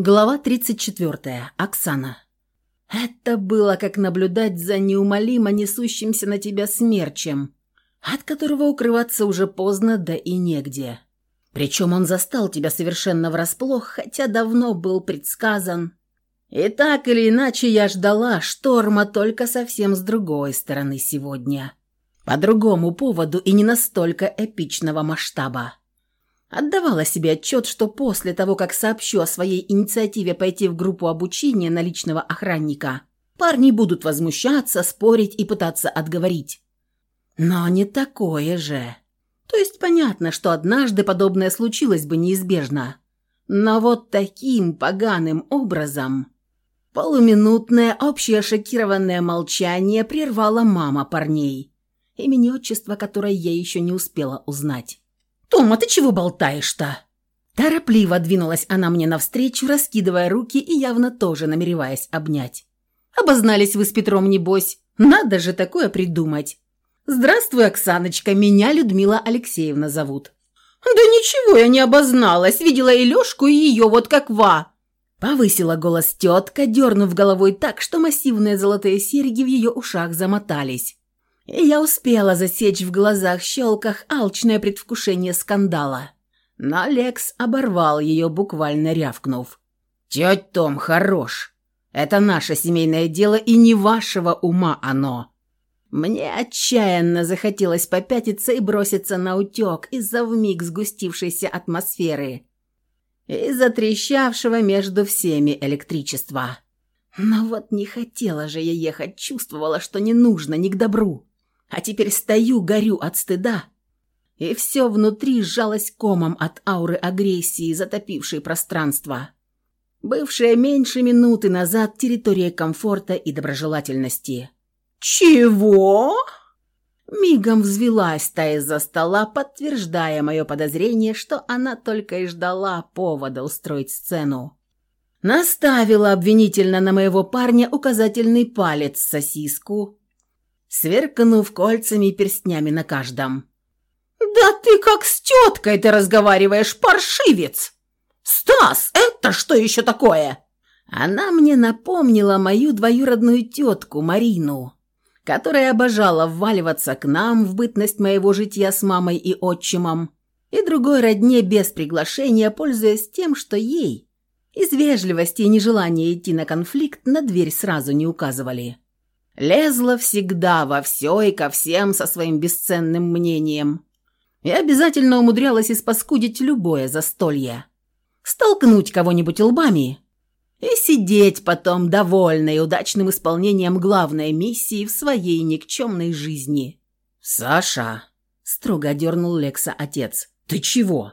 Глава 34. Оксана. Это было как наблюдать за неумолимо несущимся на тебя смерчем, от которого укрываться уже поздно, да и негде. Причем он застал тебя совершенно врасплох, хотя давно был предсказан. И так или иначе я ждала шторма только совсем с другой стороны сегодня. По другому поводу и не настолько эпичного масштаба. Отдавала себе отчет, что после того, как сообщу о своей инициативе пойти в группу обучения на личного охранника, парни будут возмущаться, спорить и пытаться отговорить. Но не такое же. То есть понятно, что однажды подобное случилось бы неизбежно. Но вот таким поганым образом... Полуминутное общее шокированное молчание прервала мама парней, имени отчества которой я еще не успела узнать. «Тома, ты чего болтаешь-то?» Торопливо двинулась она мне навстречу, раскидывая руки и явно тоже намереваясь обнять. «Обознались вы с Петром, небось? Надо же такое придумать!» «Здравствуй, Оксаночка, меня Людмила Алексеевна зовут». «Да ничего я не обозналась, видела и Лёшку, и её, вот как ва!» Повысила голос тетка, дернув головой так, что массивные золотые серьги в ее ушах замотались я успела засечь в глазах-щелках алчное предвкушение скандала. Но Лекс оборвал ее, буквально рявкнув. «Теть Том, хорош! Это наше семейное дело, и не вашего ума оно!» Мне отчаянно захотелось попятиться и броситься на утек из-за вмиг сгустившейся атмосферы и затрещавшего между всеми электричества. Но вот не хотела же я ехать, чувствовала, что не нужно, ни к добру. А теперь стою, горю от стыда. И все внутри сжалось комом от ауры агрессии, затопившей пространство. Бывшая меньше минуты назад территория комфорта и доброжелательности. «Чего?» Мигом взвелась та из-за стола, подтверждая мое подозрение, что она только и ждала повода устроить сцену. Наставила обвинительно на моего парня указательный палец сосиску, сверкнув кольцами и перстнями на каждом. «Да ты как с теткой ты разговариваешь, паршивец! Стас, это что еще такое?» Она мне напомнила мою двоюродную тетку Марину, которая обожала вваливаться к нам в бытность моего житья с мамой и отчимом, и другой родне без приглашения, пользуясь тем, что ей, из вежливости и нежелания идти на конфликт, на дверь сразу не указывали. Лезла всегда во все и ко всем со своим бесценным мнением. И обязательно умудрялась испаскудить любое застолье. Столкнуть кого-нибудь лбами и сидеть потом довольной удачным исполнением главной миссии в своей никчемной жизни. «Саша!» – строго дернул Лекса отец. «Ты чего?»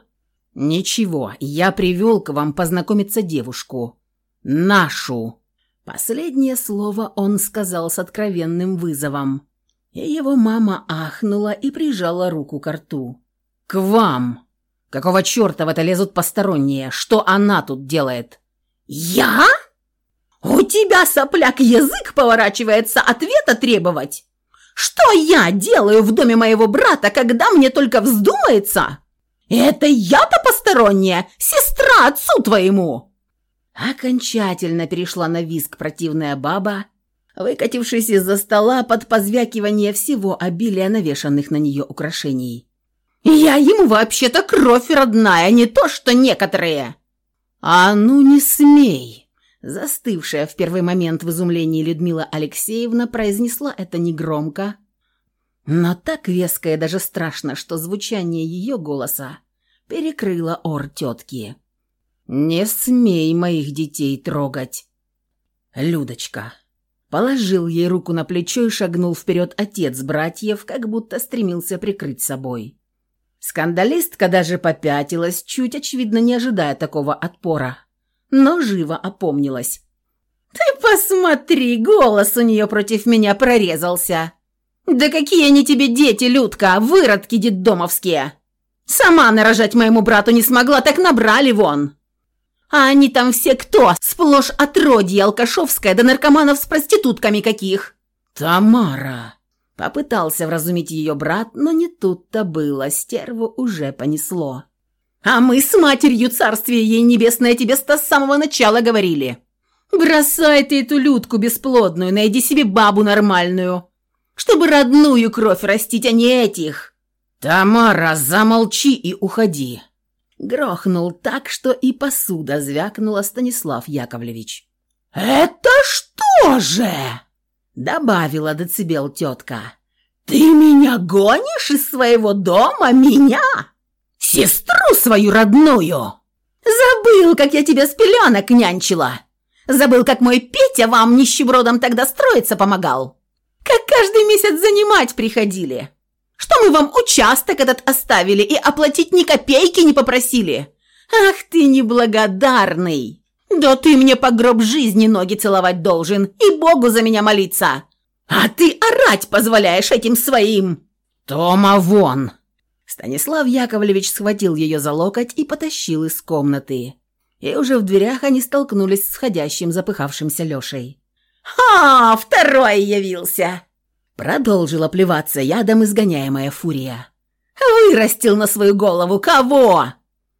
«Ничего, я привел к вам познакомиться девушку. Нашу!» Последнее слово он сказал с откровенным вызовом. И его мама ахнула и прижала руку к рту. «К вам! Какого черта в это лезут посторонние? Что она тут делает?» «Я? У тебя, сопляк, язык поворачивается ответа требовать? Что я делаю в доме моего брата, когда мне только вздумается? Это я-то посторонняя, сестра отцу твоему!» Окончательно перешла на виск противная баба, выкатившись из-за стола под позвякивание всего обилия навешанных на нее украшений. «Я ему вообще-то кровь родная, не то что некоторые!» «А ну не смей!» Застывшая в первый момент в изумлении Людмила Алексеевна произнесла это негромко, но так веско и даже страшно, что звучание ее голоса перекрыло ор тетки. «Не смей моих детей трогать!» «Людочка!» Положил ей руку на плечо и шагнул вперед отец братьев, как будто стремился прикрыть собой. Скандалистка даже попятилась, чуть очевидно не ожидая такого отпора, но живо опомнилась. «Ты посмотри, голос у нее против меня прорезался!» «Да какие они тебе дети, Людка, выродки детдомовские!» «Сама нарожать моему брату не смогла, так набрали вон!» А они там все кто? Сплошь отродье алкашовское, да наркоманов с проститутками каких!» «Тамара!» Попытался вразумить ее брат, но не тут-то было, стерву уже понесло. А мы с матерью царствие ей небесное тебе с самого начала говорили. Бросай ты эту людку бесплодную, найди себе бабу нормальную, чтобы родную кровь растить, а не этих. Тамара, замолчи и уходи. Грохнул так, что и посуда звякнула Станислав Яковлевич. «Это что же?» Добавила децибел тетка. «Ты меня гонишь из своего дома? Меня? Сестру свою родную? Забыл, как я тебя с пеленок нянчила? Забыл, как мой Петя вам нищебродом тогда строиться помогал? Как каждый месяц занимать приходили? Что мы вам участок этот оставили и оплатить ни копейки не попросили? Ах ты неблагодарный!» «Да ты мне по гроб жизни ноги целовать должен и Богу за меня молиться! А ты орать позволяешь этим своим!» «Тома, вон!» Станислав Яковлевич схватил ее за локоть и потащил из комнаты. И уже в дверях они столкнулись с ходящим запыхавшимся Лешей. «Ха! Второй явился!» Продолжила плеваться ядом изгоняемая фурия. «Вырастил на свою голову кого?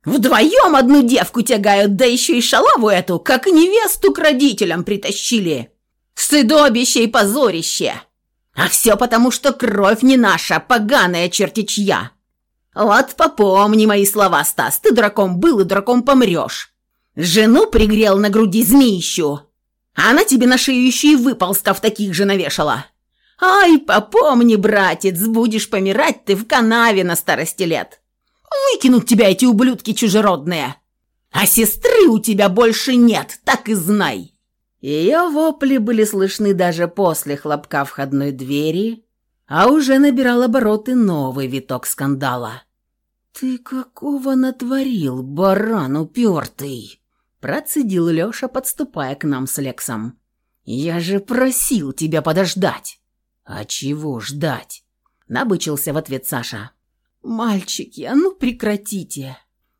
Вдвоем одну девку тягают, да еще и шалаву эту, как невесту к родителям притащили. Стыдобище и позорище. А все потому, что кровь не наша, поганая чертичья. Вот попомни мои слова, Стас, ты драком был и драком помрешь. Жену пригрел на груди змеищу. Она тебе на шею еще и выползков таких же навешала. Ай, попомни, братец, будешь помирать ты в канаве на старости лет. Выкинут тебя эти ублюдки чужеродные. А сестры у тебя больше нет, так и знай». Ее вопли были слышны даже после хлопка входной двери, а уже набирал обороты новый виток скандала. «Ты какого натворил, баран упертый?» Процедил Леша, подступая к нам с Лексом. «Я же просил тебя подождать!» «А чего ждать?» Набычился в ответ Саша. «Мальчики, а ну прекратите!»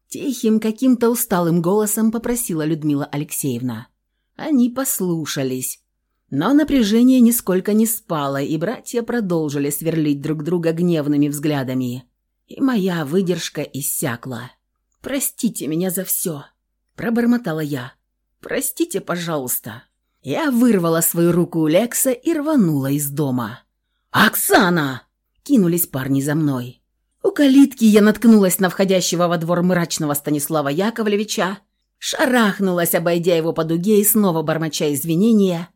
Тихим, каким-то усталым голосом попросила Людмила Алексеевна. Они послушались. Но напряжение нисколько не спало, и братья продолжили сверлить друг друга гневными взглядами. И моя выдержка иссякла. «Простите меня за все», – пробормотала я. «Простите, пожалуйста». Я вырвала свою руку у Лекса и рванула из дома. «Оксана!» – кинулись парни за мной. У калитки я наткнулась на входящего во двор мрачного Станислава Яковлевича, шарахнулась, обойдя его по дуге и снова бормоча извинения,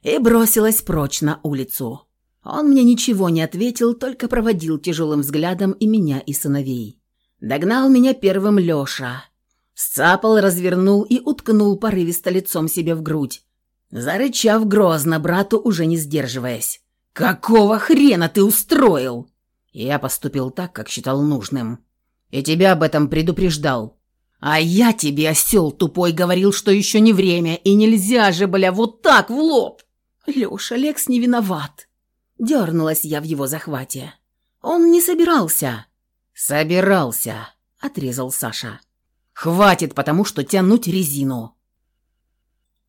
и бросилась прочь на улицу. Он мне ничего не ответил, только проводил тяжелым взглядом и меня, и сыновей. Догнал меня первым Леша. Сцапал, развернул и уткнул порывисто лицом себе в грудь, зарычав грозно брату, уже не сдерживаясь. «Какого хрена ты устроил?» Я поступил так, как считал нужным. И тебя об этом предупреждал. А я тебе, осел тупой, говорил, что еще не время, и нельзя же, бля, вот так в лоб. Леша, Лекс не виноват. Дернулась я в его захвате. Он не собирался. Собирался, отрезал Саша. Хватит, потому что тянуть резину.